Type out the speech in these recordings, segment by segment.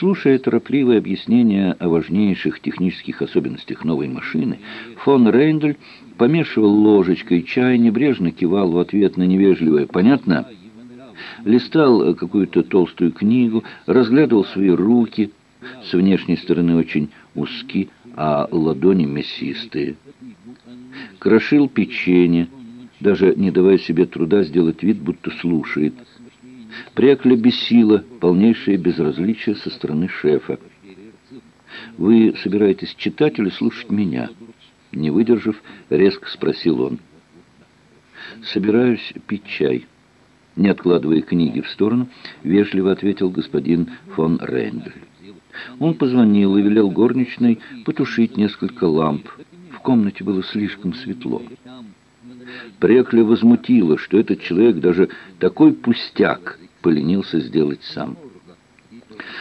Слушая торопливое объяснение о важнейших технических особенностях новой машины, фон Рейндель помешивал ложечкой чай, небрежно кивал в ответ на невежливое «понятно?», листал какую-то толстую книгу, разглядывал свои руки, с внешней стороны очень узки, а ладони мясистые. Крошил печенье, даже не давая себе труда сделать вид, будто слушает. Прякля бесила полнейшее безразличие со стороны шефа. «Вы собираетесь читать или слушать меня?» Не выдержав, резко спросил он. «Собираюсь пить чай». Не откладывая книги в сторону, вежливо ответил господин фон Рейндель. Он позвонил и велел горничной потушить несколько ламп. В комнате было слишком светло. Прекля возмутило, что этот человек даже такой пустяк поленился сделать сам.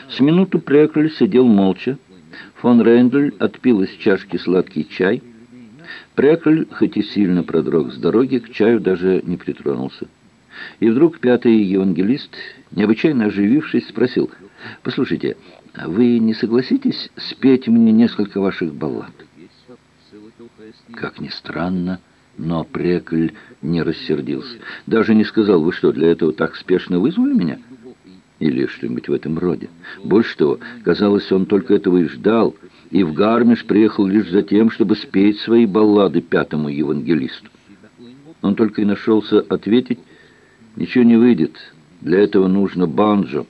С минуту Прекль сидел молча. Фон Рейндель отпил из чашки сладкий чай. Прекль, хоть и сильно продрог с дороги, к чаю даже не притронулся. И вдруг пятый евангелист, необычайно оживившись, спросил, «Послушайте, вы не согласитесь спеть мне несколько ваших баллад?» Как ни странно, но Прекль не рассердился. Даже не сказал, вы что, для этого так спешно вызвали меня? Или что-нибудь в этом роде. Больше того, казалось, он только этого и ждал, и в Гармиш приехал лишь за тем, чтобы спеть свои баллады пятому евангелисту. Он только и нашелся ответить, ничего не выйдет, для этого нужно банджо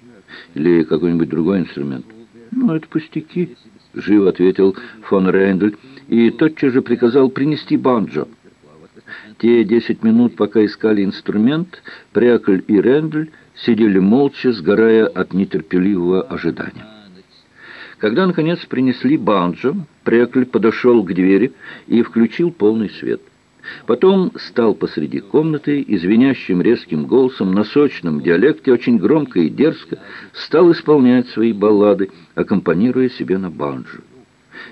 или какой-нибудь другой инструмент. «Ну, это пустяки», — живо ответил фон Рейндель, и тотчас же приказал принести банджо. Те десять минут, пока искали инструмент, Прякль и Рендель сидели молча, сгорая от нетерпеливого ожидания. Когда, наконец, принесли банджо, Прекль подошел к двери и включил полный свет. Потом стал посреди комнаты и звенящим резким голосом на сочном диалекте, очень громко и дерзко, стал исполнять свои баллады, аккомпанируя себе на банджо.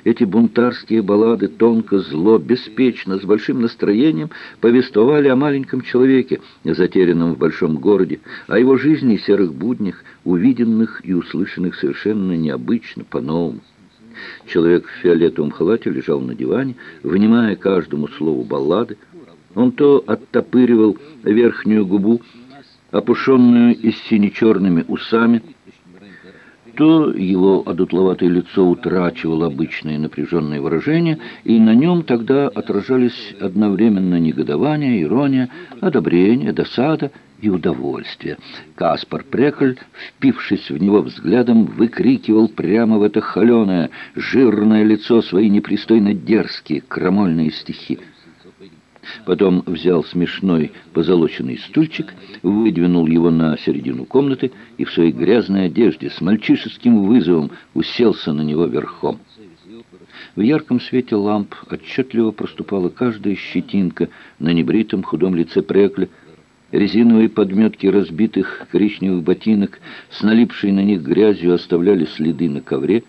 Эти бунтарские баллады тонко, зло, беспечно, с большим настроением повествовали о маленьком человеке, затерянном в большом городе, о его жизни и серых буднях, увиденных и услышанных совершенно необычно, по-новому. Человек в фиолетовом халате лежал на диване, внимая каждому слову баллады. Он то оттопыривал верхнюю губу, опушенную и с сине-черными усами, то его одутловатое лицо утрачивало обычное напряженное выражение, и на нем тогда отражались одновременно негодование, ирония, одобрение, досада и удовольствие. Каспар Прекль, впившись в него взглядом, выкрикивал прямо в это холеное, жирное лицо свои непристойно дерзкие, крамольные стихи. Потом взял смешной позолоченный стульчик, выдвинул его на середину комнаты и в своей грязной одежде с мальчишеским вызовом уселся на него верхом. В ярком свете ламп отчетливо проступала каждая щетинка на небритом худом лице Прекля, Резиновые подметки разбитых коричневых ботинок с налипшей на них грязью оставляли следы на ковре.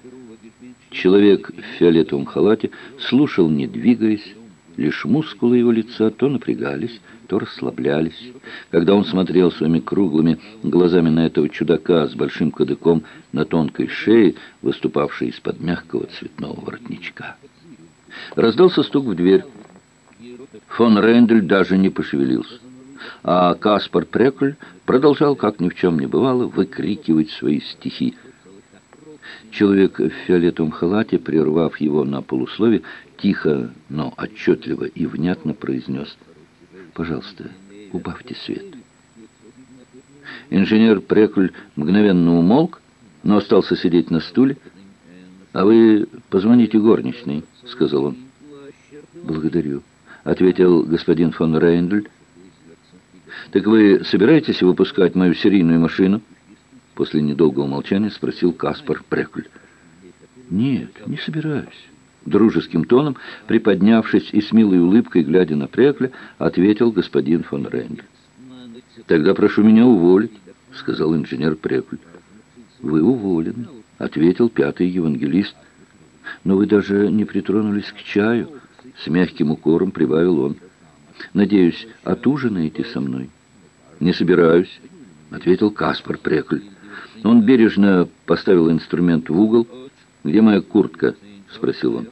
Человек в фиолетовом халате слушал, не двигаясь, Лишь мускулы его лица то напрягались, то расслаблялись. Когда он смотрел своими круглыми глазами на этого чудака с большим кадыком на тонкой шее, выступавшей из-под мягкого цветного воротничка. Раздался стук в дверь. Фон Рейндель даже не пошевелился. А Каспар Прекль продолжал, как ни в чем не бывало, выкрикивать свои стихи. Человек в фиолетовом халате, прервав его на полуслове, тихо, но отчетливо и внятно произнес «Пожалуйста, убавьте свет». Инженер Прекль мгновенно умолк, но остался сидеть на стуле. «А вы позвоните горничной», — сказал он. «Благодарю», — ответил господин фон Рейндль. «Так вы собираетесь выпускать мою серийную машину?» После недолгого молчания спросил Каспар Прекль. «Нет, не собираюсь». Дружеским тоном, приподнявшись и с милой улыбкой, глядя на Прекля, ответил господин фон Рейндль. «Тогда прошу меня уволить», — сказал инженер Прекль. «Вы уволены», — ответил пятый евангелист. «Но вы даже не притронулись к чаю», — с мягким укором прибавил он. «Надеюсь, отужинаете со мной?» «Не собираюсь», — ответил Каспар Прекль. Он бережно поставил инструмент в угол. «Где моя куртка?» — спросил он.